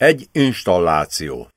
Egy installáció.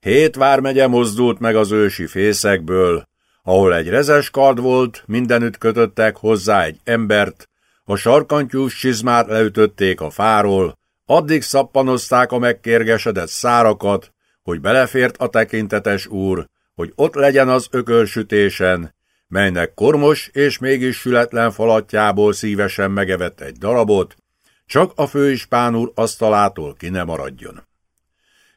Hét vármegye mozdult meg az ősi fészekből, ahol egy rezes kard volt, mindenütt kötöttek hozzá egy embert, a sarkantyús csizmát leütötték a fáról, addig szappanozták a megkérgesedett szárakat, hogy belefért a tekintetes úr, hogy ott legyen az ökörsütésen, melynek kormos és mégis sületlen falatjából szívesen megevett egy darabot, csak a főispán úr asztalától ki ne maradjon.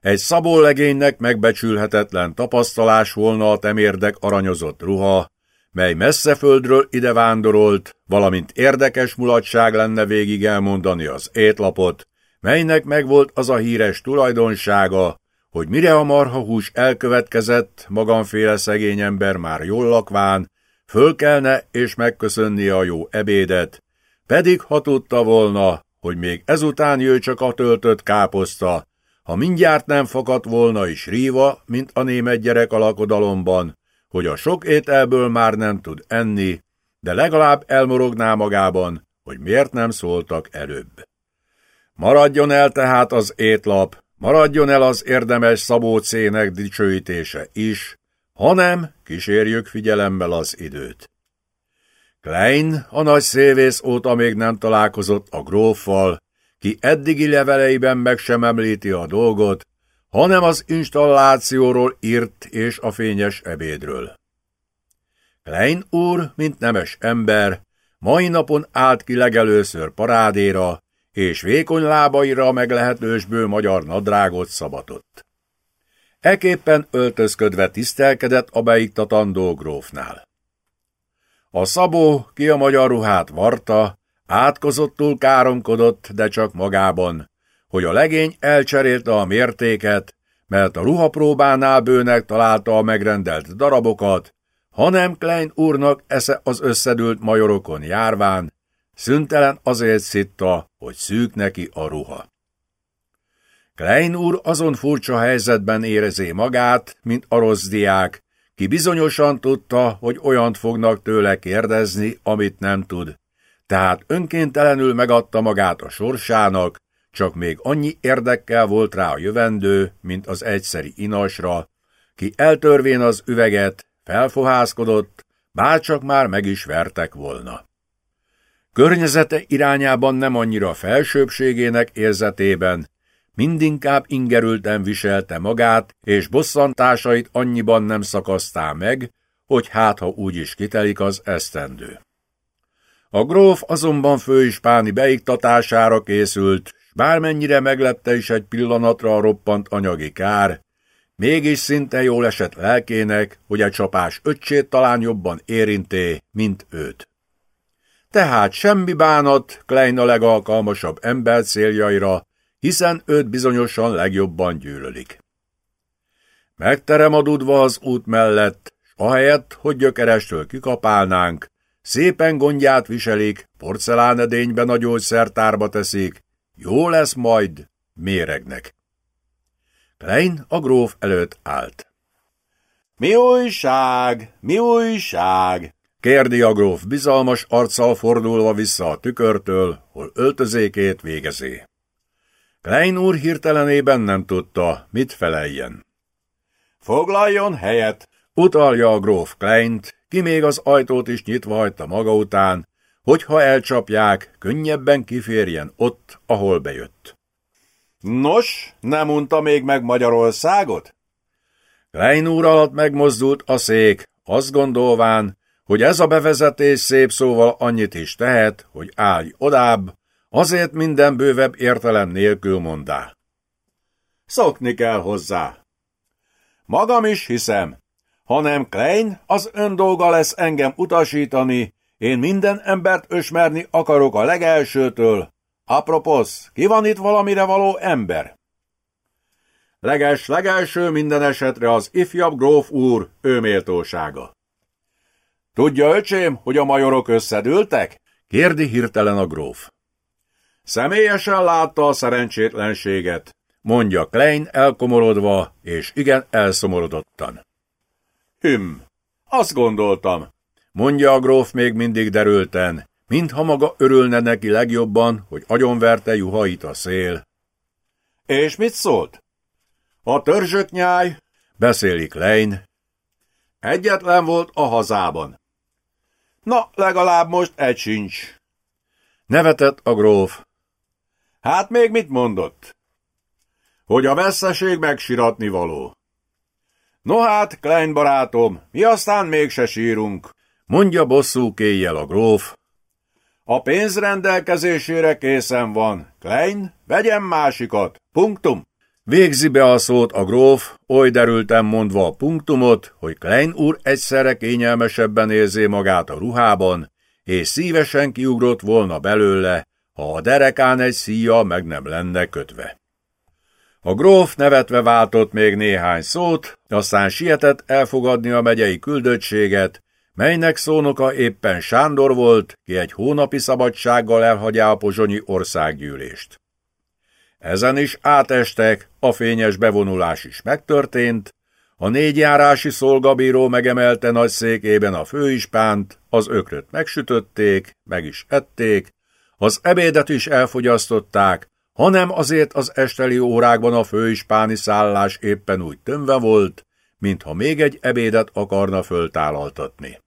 Egy szabólegénynek megbecsülhetetlen tapasztalás volna a temérdek aranyozott ruha, mely messze földről ide vándorolt, valamint érdekes mulatság lenne végig elmondani az étlapot, melynek megvolt az a híres tulajdonsága, hogy mire a marhahús elkövetkezett, magamféle szegény ember már jól lakván, fölkelne és megköszönni a jó ebédet, pedig ha tudta volna, hogy még ezután jöjj csak a töltött káposzta, ha mindjárt nem fakadt volna is ríva, mint a német gyerek a lakodalomban, hogy a sok ételből már nem tud enni, de legalább elmorogná magában, hogy miért nem szóltak előbb. Maradjon el tehát az étlap, maradjon el az érdemes Szabó cének dicsőítése is, hanem kísérjük figyelemmel az időt. Klein a nagy szévész óta még nem találkozott a gróffal, ki eddigi leveleiben meg sem említi a dolgot, hanem az installációról írt és a fényes ebédről. Klein úr, mint nemes ember, mai napon állt ki legelőször parádéra, és vékony lábaira meglehetősből magyar nadrágot szabatott. Eképpen öltözködve tisztelkedett a beiktatandó grófnál. A szabó, ki a magyar ruhát varta, átkozottul káromkodott, de csak magában, hogy a legény elcserélte a mértéket, mert a ruhapróbánál bőnek találta a megrendelt darabokat, hanem Klein úrnak esze az összedült majorokon járván, szüntelen azért szitta, hogy szűk neki a ruha. Klein úr azon furcsa helyzetben érezé magát, mint a rossz diák, ki bizonyosan tudta, hogy olyant fognak tőle kérdezni, amit nem tud. Tehát önkéntelenül megadta magát a sorsának, csak még annyi érdekkel volt rá a jövendő, mint az egyszeri inasra, ki eltörvén az üveget, felfohászkodott, bárcsak már meg is vertek volna. Környezete irányában nem annyira felsőbségének érzetében, mindinkább ingerülten viselte magát, és bosszantásait annyiban nem szakasztá meg, hogy hát ha úgy is kitelik az esztendő. A gróf azonban főispáni beiktatására készült, bármennyire meglepte is egy pillanatra a roppant anyagi kár, mégis szinte jól esett lelkének, hogy a csapás öccsét talán jobban érinté, mint őt. Tehát semmi bánat Klein a legalkalmasabb ember céljaira, hiszen őt bizonyosan legjobban gyűlölik. Megterem a dudva az út mellett, s ahelyett, hogy gyökerestől kikapálnánk, szépen gondját viselik, porcelánedényben a gyógyszertárba teszik, jó lesz majd, méregnek. Klein a gróf előtt állt. Mi újság, mi újság? kérdi a gróf bizalmas arccal fordulva vissza a tükörtől, hol öltözékét végezé. Klein úr hirtelenében nem tudta, mit feleljen. Foglaljon helyet, utalja a gróf Kleint, ki még az ajtót is nyitva hagyta maga után, hogyha elcsapják, könnyebben kiférjen ott, ahol bejött. Nos, nem unta még meg Magyarországot? Klein úr alatt megmozdult a szék, azt gondolván, hogy ez a bevezetés szép szóval annyit is tehet, hogy állj odább, azért minden bővebb értelem nélkül mondá. Szokni kell hozzá. Magam is hiszem, hanem Klein, az ön dolga lesz engem utasítani, én minden embert ösmerni akarok a legelsőtől. Apropos, ki van itt valamire való ember? Leges, legelső minden esetre az ifjabb gróf úr, ő méltósága. Tudja, öcsém, hogy a majorok összedültek? Kérdi hirtelen a gróf. Személyesen látta a szerencsétlenséget, mondja Klein elkomorodva, és igen elszomorodottan. Hüm, azt gondoltam, mondja a gróf még mindig derülten, mintha maga örülne neki legjobban, hogy agyonverte juhait a szél. És mit szólt? A törzsök nyáj, beszélik Lein. Egyetlen volt a hazában. Na, legalább most egy sincs. Nevetett a gróf. Hát még mit mondott? Hogy a veszeség megsiratni való. No hát, Klein barátom, mi aztán mégse sírunk, mondja bosszú kéjjel a gróf. A pénz rendelkezésére készen van. Klein, vegyen másikat. Punktum. Végzi be a szót a gróf, oly derülten mondva a punktumot, hogy Klein úr egyszerre kényelmesebben érzi magát a ruhában, és szívesen kiugrott volna belőle, ha a derekán egy szíja meg nem lenne kötve. A gróf nevetve váltott még néhány szót, aztán sietett elfogadni a megyei küldöttséget, melynek szónoka éppen Sándor volt, ki egy hónapi szabadsággal elhagyja a pozsonyi országgyűlést. Ezen is átestek, a fényes bevonulás is megtörtént, a négyjárási szolgabíró megemelte nagy székében a főispánt, az ökröt megsütötték, meg is ették, az ebédet is elfogyasztották, hanem azért az esteli órákban a főispáni szállás éppen úgy tömve volt, mintha még egy ebédet akarna föltálaltatni.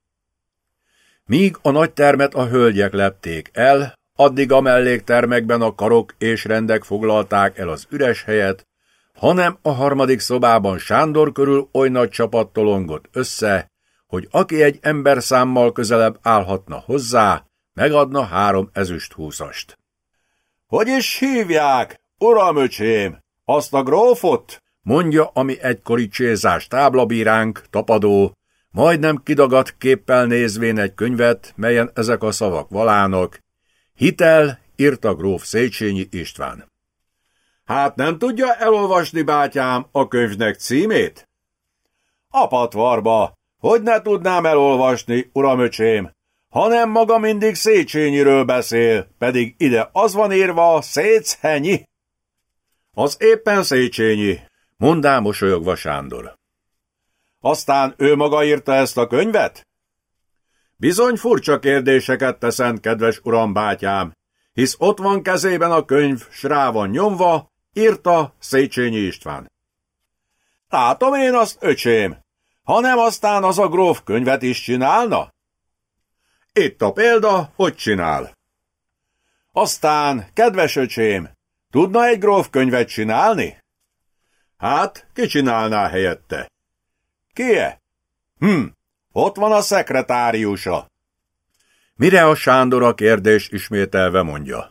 Míg a nagy termet a hölgyek lepték el, addig a melléktermekben a karok és rendek foglalták el az üres helyet, hanem a harmadik szobában Sándor körül oly nagy csapat tolongott össze, hogy aki egy ember számmal közelebb állhatna hozzá, megadna három ezüst húszast. Hogy is hívják, uramöcsém, azt a grófot? mondja, ami egykori csézás táblabíránk, tapadó, majdnem kidagadt képpel nézvén egy könyvet, melyen ezek a szavak valának. Hitel, írta gróf Széchenyi István. Hát nem tudja elolvasni, bátyám, a könyvnek címét? A patvarba, hogy ne tudnám elolvasni, uramöcsém, hanem maga mindig Széchenyiről beszél, pedig ide az van írva Széchenyi. Az éppen Széchenyi, mondá mosolyogva Sándor. Aztán ő maga írta ezt a könyvet? Bizony furcsa kérdéseket teszent, kedves uram bátyám, hisz ott van kezében a könyv, s rá van nyomva, írta Széchenyi István. Látom én azt, öcsém, hanem aztán az a gróf könyvet is csinálna? Itt a példa, hogy csinál. Aztán, kedves öcsém, tudna egy gróf könyvet csinálni? Hát, ki csinálná helyette? Kie? Hm, ott van a szekretáriusa. Mire a Sándor a kérdés ismételve mondja?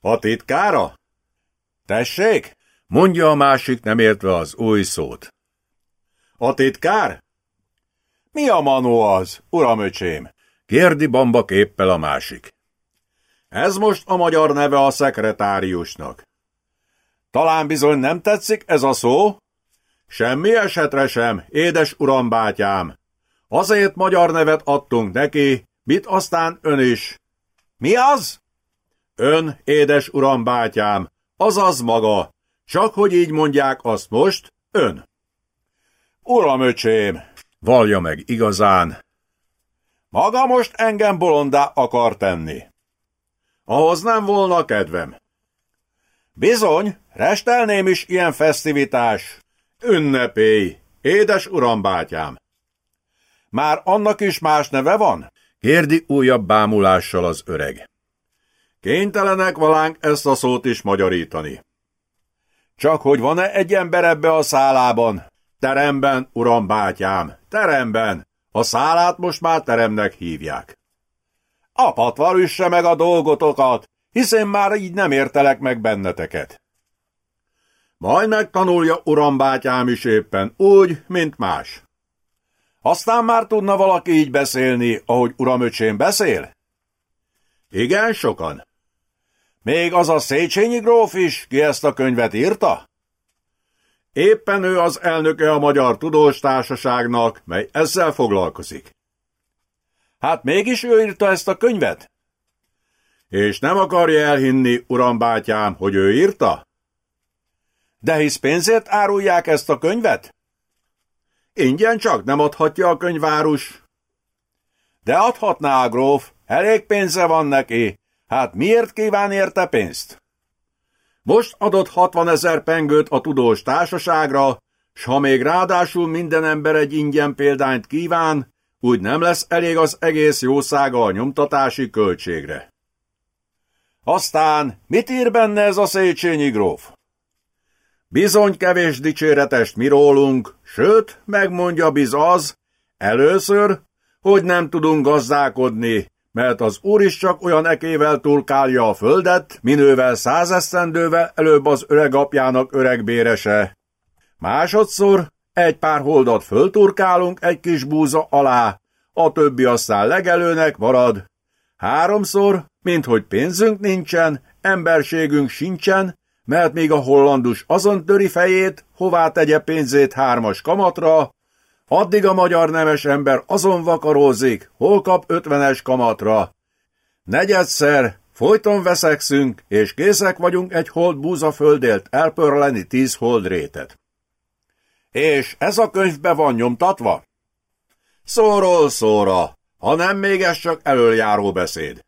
A titkára? Tessék? Mondja a másik nem értve az új szót. A titkár? Mi a manó az, uramöcsém? Kérdi bamba képpel a másik. Ez most a magyar neve a szekretáriusnak. Talán bizony nem tetszik ez a szó? Semmi esetre sem, édes uram bátyám. Azért magyar nevet adtunk neki, mit aztán ön is. Mi az? Ön, édes uram bátyám, azaz maga, csak hogy így mondják azt most, ön. Uram öcsém, valja meg igazán, maga most engem bolondá akar tenni. Ahhoz nem volna kedvem. Bizony, restelném is ilyen fesztivitás. Ünnepély, édes uram bátyám. Már annak is más neve van? Kérdi újabb bámulással az öreg. Kénytelenek valánk ezt a szót is magyarítani. Csak hogy van-e egy ember ebbe a szálában? Teremben, uram bátyám, teremben, a szálát most már teremnek hívják. A patvar üsse meg a dolgotokat, hiszen már így nem értelek meg benneteket. Majd megtanulja uram bátyám is éppen úgy, mint más. Aztán már tudna valaki így beszélni, ahogy uramöcsém beszél? Igen, sokan. Még az a Széchenyi gróf is, ki ezt a könyvet írta? Éppen ő az elnöke a Magyar Tudós Társaságnak, mely ezzel foglalkozik. Hát mégis ő írta ezt a könyvet? És nem akarja elhinni, uram bátyám, hogy ő írta? De hisz pénzért árulják ezt a könyvet? Ingyen csak nem adhatja a könyvárus. De adhatná a gróf, elég pénze van neki, hát miért kíván érte pénzt? Most adott 60 ezer pengőt a tudós társaságra, s ha még ráadásul minden ember egy ingyen példányt kíván, úgy nem lesz elég az egész jószága a nyomtatási költségre. Aztán mit ír benne ez a Széchenyi gróf? Bizony kevés dicséretest mi rólunk, sőt, megmondja biz az, először, hogy nem tudunk gazdálkodni, mert az úr is csak olyan ekével turkálja a földet, minővel százesztendővel előbb az öreg apjának öreg bérese. Másodszor egy pár holdat fölturkálunk egy kis búza alá, a többi aztán legelőnek marad. Háromszor, minthogy pénzünk nincsen, emberségünk sincsen, mert még a hollandus azon töri fejét, hová tegye pénzét hármas kamatra, addig a magyar nemes ember azon vakarózik, hol kap ötvenes kamatra. Negyedszer, folyton veszekszünk, és készek vagyunk egy hold búzaföldért elpörleni tíz holdrétet. És ez a könyvbe van nyomtatva? Szóról szóra, ha nem még ez csak előjáró beszéd.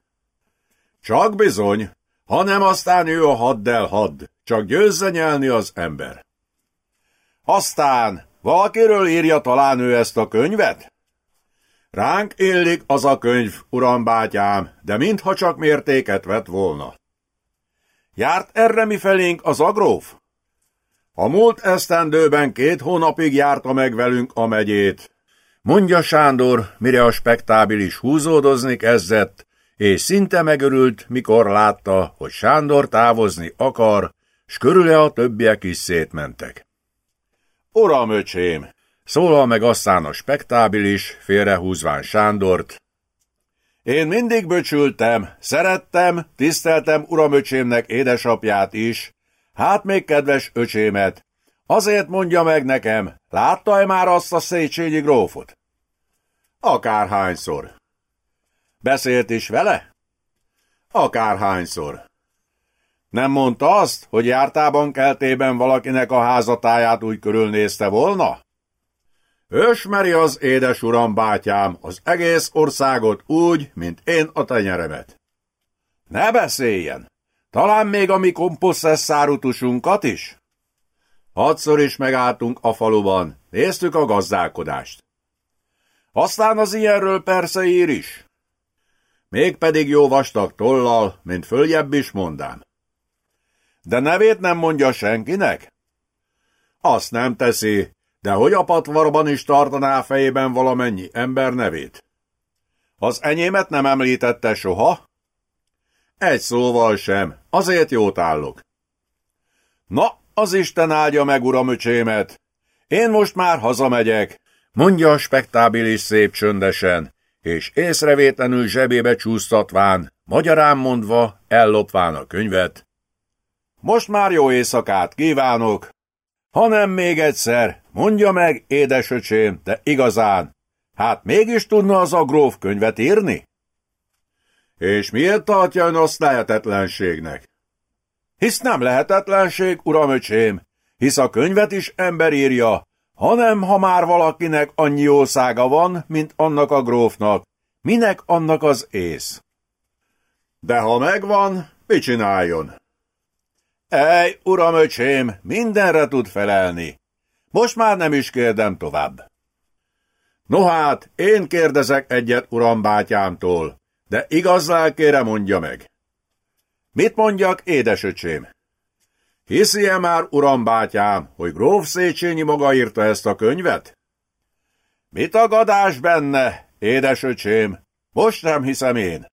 Csak bizony, hanem aztán ő a haddel hadd, csak győzze nyelni az ember. Aztán valakiről írja talán ő ezt a könyvet? Ránk illik az a könyv, uram bátyám, de mintha csak mértéket vett volna. Járt erre mi felénk az agróf? A múlt esztendőben két hónapig járta meg velünk a megyét. Mondja Sándor, mire a spektábilis húzódozni kezdett, és szinte megörült, mikor látta, hogy Sándor távozni akar, s körüle a többiek is szétmentek. Uram, öcsém! Szólal meg aztán a spektábilis, félrehúzván Sándort. Én mindig böcsültem, szerettem, tiszteltem uramöcsémnek édesapját is, hát még kedves öcsémet. Azért mondja meg nekem, látta-e már azt a Széchenyi grófot? Akárhányszor. Beszélt is vele? Akárhányszor. Nem mondta azt, hogy jártában keltében valakinek a házatáját úgy körülnézte volna? Ösmeri az édes uram bátyám az egész országot úgy, mint én a tenyeremet. Ne beszéljen! Talán még a mi komposszesszárutusunkat is? Hatszor is megálltunk a faluban, néztük a gazdálkodást. Aztán az ilyenről persze ír is. Mégpedig jó vastag tollal, mint följebb is mondám. De nevét nem mondja senkinek? Azt nem teszi, de hogy a patvarban is tartaná fejében valamennyi ember nevét? Az enyémet nem említette soha? Egy szóval sem, azért jót állok. Na, az Isten áldja meg, uram öcsémet! Én most már hazamegyek, mondja a spektábilis szép csöndesen, és észrevétlenül zsebébe csúsztatván, magyarán mondva, ellopván a könyvet, most már jó éjszakát kívánok! Hanem még egyszer, mondja meg, édesöcsém, de igazán, hát mégis tudna az a gróf könyvet írni? És miért tartja ön azt lehetetlenségnek? Hisz nem lehetetlenség, uramöcsém, hisz a könyvet is ember írja, hanem ha már valakinek annyi jószága van, mint annak a grófnak, minek annak az ész? De ha megvan, mit csináljon? Ej, uram öcsém, mindenre tud felelni. Most már nem is kérdem tovább. No hát, én kérdezek egyet uram bátyámtól, de igaz lelkére mondja meg. Mit mondjak, édesöcsém? Hiszi-e már, uram bátyám, hogy gróf Széchenyi maga írta ezt a könyvet? Mit a gadás benne, édesöcsém? Most nem hiszem én.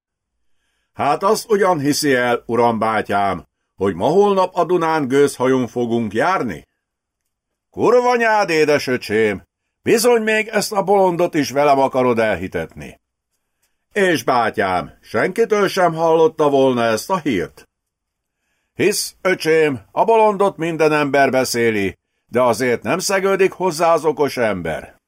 Hát azt ugyan hiszi el, uram bátyám, hogy ma holnap a Dunán gőzhajón fogunk járni? Kurva nyád, édesöcsém, bizony még ezt a bolondot is velem akarod elhitetni. És bátyám, senkitől sem hallotta volna ezt a hírt? Hisz, öcsém, a bolondot minden ember beszéli, de azért nem szegődik hozzá az okos ember.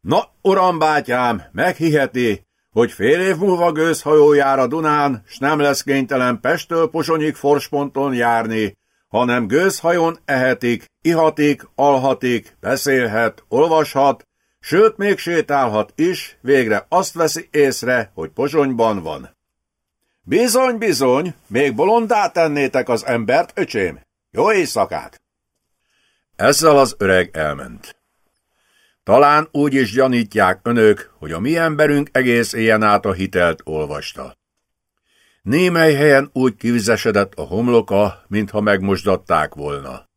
Na, uram bátyám, meghiheti, hogy fél év múlva gőzhajó jár a Dunán, s nem lesz kénytelen Pestől Posonyig forsponton járni, hanem gőzhajón ehetik, ihatik, alhatik, beszélhet, olvashat, sőt még sétálhat is, végre azt veszi észre, hogy Pozsonyban van. Bizony, bizony, még bolondá tennétek az embert, öcsém. Jó éjszakát! Ezzel az öreg elment. Talán úgy is gyanítják önök, hogy a mi emberünk egész éjjel át a hitelt olvasta. Némely helyen úgy kivizesedett a homloka, mintha megmosdatták volna.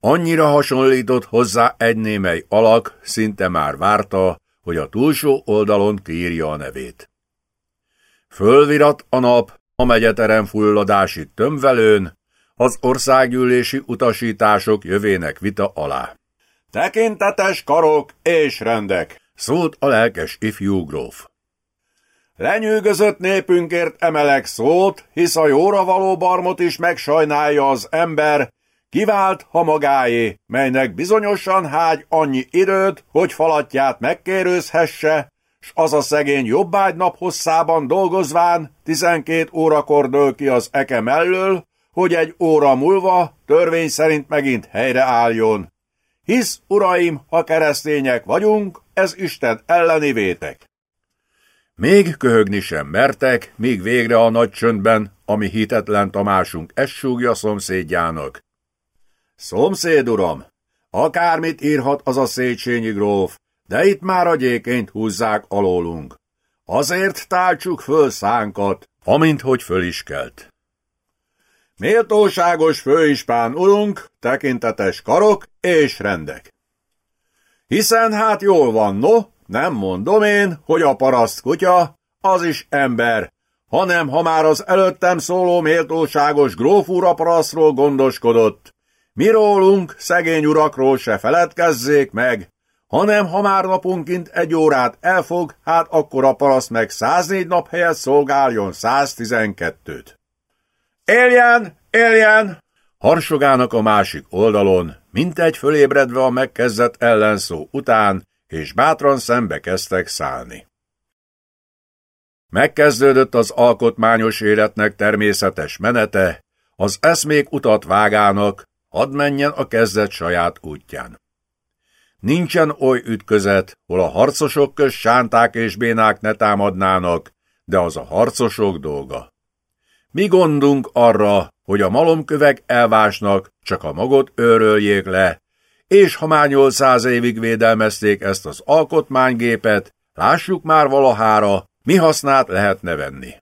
Annyira hasonlított hozzá egy némely alak, szinte már várta, hogy a túlsó oldalon kírja a nevét. Fölvirat a nap a megyeterem fulladási tömvelőn, az országgyűlési utasítások jövének vita alá. Tekintetes karok és rendek, szólt a lelkes ifjú gróf. Lenyűgözött népünkért emelek szót, hisz a jóra való barmot is megsajnálja az ember, kivált ha magáé, melynek bizonyosan hágy annyi időt, hogy falatját megkérőzhesse, s az a szegény jobbágy nap hosszában dolgozván tizenkét órakor dől ki az eke mellől, hogy egy óra múlva törvény szerint megint helyre álljon. Hisz, uraim, ha keresztények vagyunk, ez Isten elleni vétek. Még köhögni sem mertek, míg végre a nagy csöndben, ami hitetlen Tamásunk essúgja szomszédjának. Szomszéd uram, akármit írhat az a Széchenyi gróf, de itt már a gyékényt húzzák alólunk. Azért táltsuk föl szánkat, amint hogy föl is kelt. Méltóságos főispán urunk, tekintetes karok és rendek. Hiszen hát jól van, no, nem mondom én, hogy a paraszt kutya, az is ember, hanem ha már az előttem szóló méltóságos grófúra parasztról gondoskodott, mi rólunk, szegény urakról se feledkezzék meg, hanem ha már napunkint egy órát elfog, hát akkor a paraszt meg 104 nap helyett szolgáljon 112-t. Éljen, éljen! Harsogának a másik oldalon, mint egy fölébredve a megkezdett ellenszó után, és bátran szembe kezdtek szállni. Megkezdődött az alkotmányos életnek természetes menete, az eszmék utat vágának, hadd menjen a kezdet saját útján. Nincsen oly ütközet, hol a harcosok köz sánták és bénák ne támadnának, de az a harcosok dolga. Mi gondunk arra, hogy a malomkövek elvásnak, csak a magot őröljék le, és ha már 800 évig védelmezték ezt az alkotmánygépet, lássuk már valahára, mi hasznát lehetne venni.